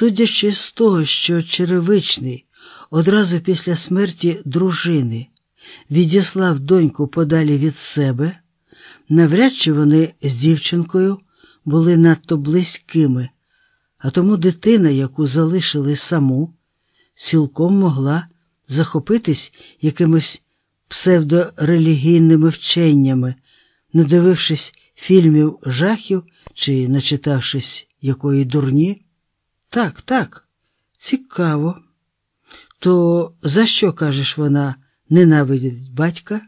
Судячи з того, що черевичний одразу після смерті дружини відіслав доньку подалі від себе, навряд чи вони з дівчинкою були надто близькими, а тому дитина, яку залишили саму, цілком могла захопитись якимось псевдорелігійними вченнями, надивившись фільмів жахів чи начитавшись якої дурні. Так, так, цікаво. То за що, кажеш, вона ненавидить батька?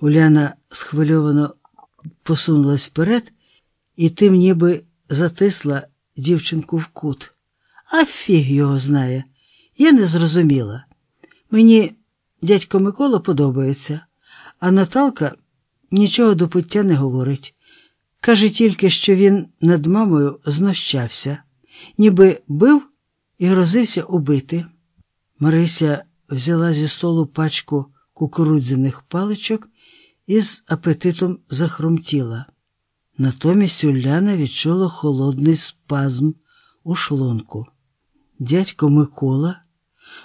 Уляна схвильовано посунулась вперед і тим ніби затисла дівчинку в кут. А фіг його знає. Я не зрозуміла. Мені дядько Микола подобається, а Наталка нічого до пуття не говорить. Каже тільки, що він над мамою знущався, ніби бив і грозився убити. Марися взяла зі столу пачку кукурудзяних паличок і з апетитом захрумтіла. Натомість Уляна відчула холодний спазм у шлунку. Дядько Микола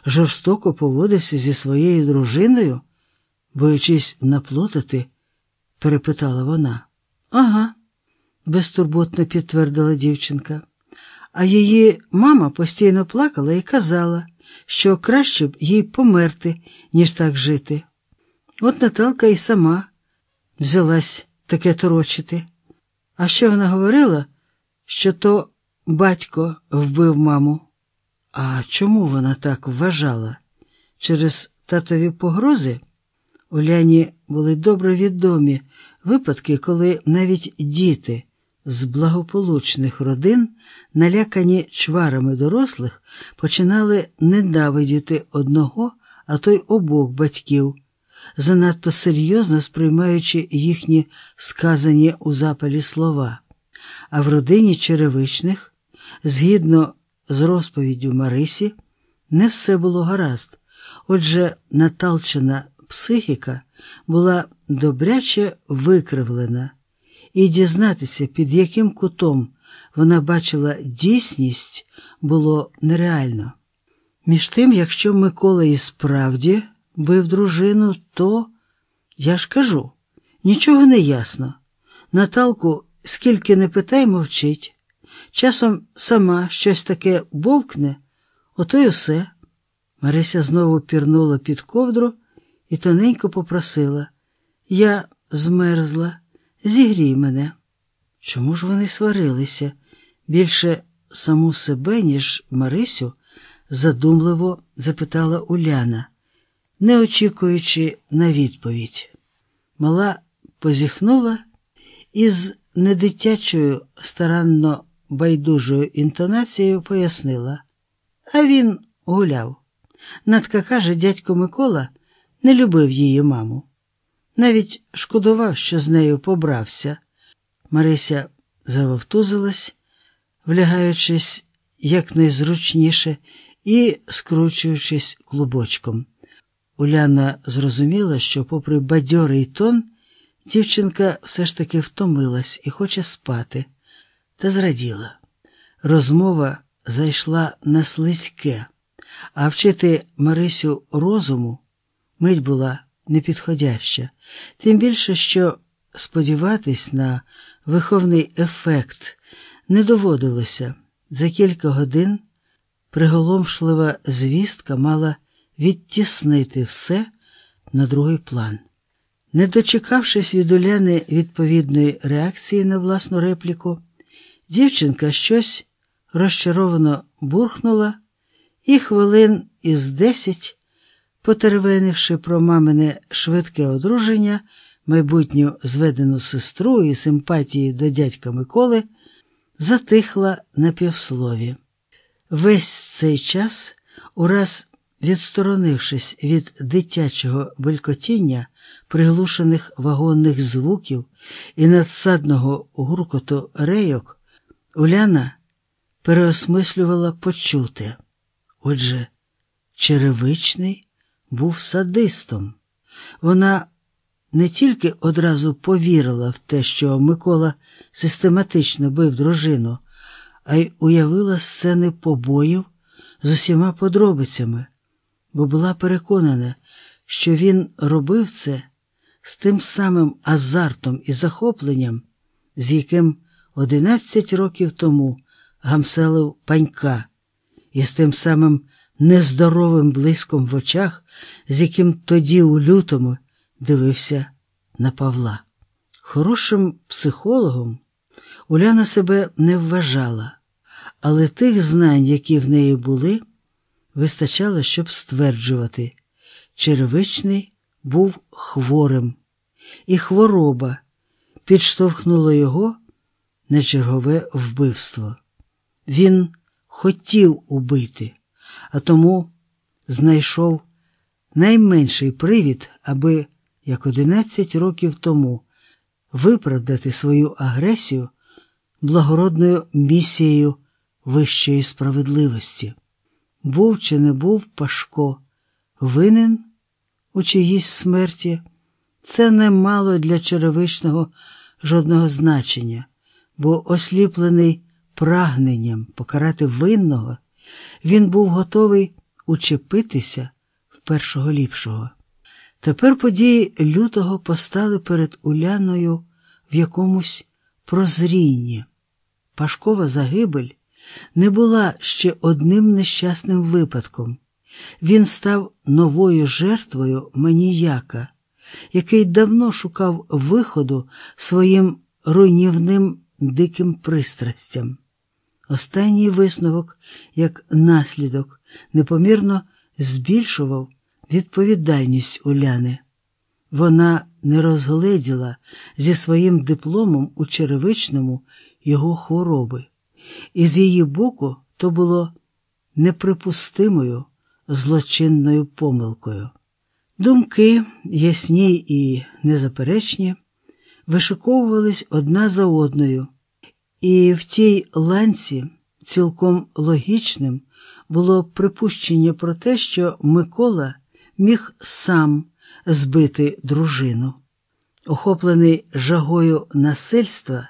жорстоко поводився зі своєю дружиною, боячись наплутати, перепитала вона. Ага, безтурботно підтвердила дівчинка. А її мама постійно плакала і казала, що краще б їй померти, ніж так жити. От Наталка і сама взялась таке торочити. А ще вона говорила, що то батько вбив маму. А чому вона так вважала? Через татові погрози? Уляні були добре відомі випадки, коли навіть діти з благополучних родин, налякані чварами дорослих, починали ненавидіти одного, а то й обох батьків, занадто серйозно сприймаючи їхні сказані у запалі слова. А в родині черевичних, згідно з розповіддю Марисі, не все було гаразд. Отже, наталчена психіка була добряче викривлена, і дізнатися, під яким кутом вона бачила дійсність, було нереально. Між тим, якщо Микола і справді бив дружину, то я ж кажу, нічого не ясно. Наталку, скільки не питай, мовчить. Часом сама щось таке бовкне, ото й усе. Марися знову пірнула під ковдру і тоненько попросила Я змерзла, зігрій мене. Чому ж вони сварилися? Більше саму себе, ніж Марисю, задумливо запитала Уляна, не очікуючи на відповідь. Мала позіхнула і з недитячою старанно байдужою інтонацією пояснила. А він гуляв. Надка каже, дядько Микола не любив її маму. Навіть шкодував, що з нею побрався. Марися завовтузилась, влягаючись якнайзручніше і скручуючись клубочком. Уляна зрозуміла, що, попри бадьорий тон, дівчинка все ж таки втомилась і хоче спати, та зраділа. Розмова зайшла на слизьке, а вчити Марисю розуму мить була непідходяща, тим більше, що сподіватись на виховний ефект не доводилося. За кілька годин приголомшлива звістка мала відтіснити все на другий план. Не дочекавшись від Уляни відповідної реакції на власну репліку, дівчинка щось розчаровано бурхнула і хвилин із десять, потеревенивши про мамине швидке одруження, майбутню зведену сестру і симпатії до дядька Миколи, затихла на півслові. Весь цей час, ураз відсторонившись від дитячого белькотіння, приглушених вагонних звуків і надсадного гуркоту рейок, Уляна переосмислювала почуте. Отже, черевичний був садистом. Вона не тільки одразу повірила в те, що Микола систематично бив дружину, а й уявила сцени побоїв з усіма подробицями, бо була переконана, що він робив це з тим самим азартом і захопленням, з яким одинадцять років тому гамселив панька, і з тим самим нездоровим блиском в очах, з яким тоді у лютому дивився на Павла. Хорошим психологом Уляна себе не вважала, але тих знань, які в неї були, вистачало, щоб стверджувати, червичний був хворим, і хвороба підштовхнула його на чергове вбивство. Він хотів убити, а тому знайшов найменший привід, аби, як одинадцять років тому, виправдати свою агресію благородною місією вищої справедливості. Був чи не був Пашко винен у чиїсь смерті, це не мало для черевичного жодного значення, бо осліплений прагненням покарати винного, він був готовий учепитися в першого ліпшого. Тепер події лютого постали перед Уляною в якомусь прозрінні. Пашкова загибель не була ще одним нещасним випадком. Він став новою жертвою маніяка, який давно шукав виходу своїм руйнівним диким пристрастям. Останній висновок, як наслідок, непомірно збільшував відповідальність Уляни. Вона не розгледіла зі своїм дипломом у черевичному його хвороби, і з її боку то було неприпустимою злочинною помилкою. Думки, ясні і незаперечні, вишиковувались одна за одною, і в тій ланці цілком логічним було припущення про те, що Микола міг сам збити дружину. Охоплений жагою насильства,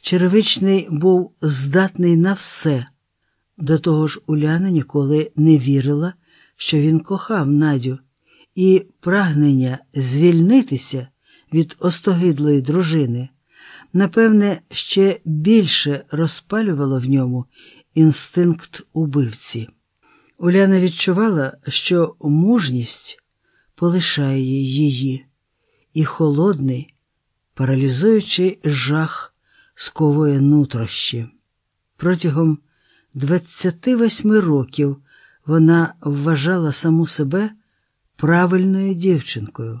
черевичний був здатний на все. До того ж, Уляна ніколи не вірила, що він кохав Надю, і прагнення звільнитися від остогидлої дружини, напевне, ще більше розпалювало в ньому інстинкт убивці. Уляна відчувала, що мужність полишає її, і холодний, паралізуючий жах сковує нутрощі. Протягом 28 років вона вважала саму себе правильною дівчинкою.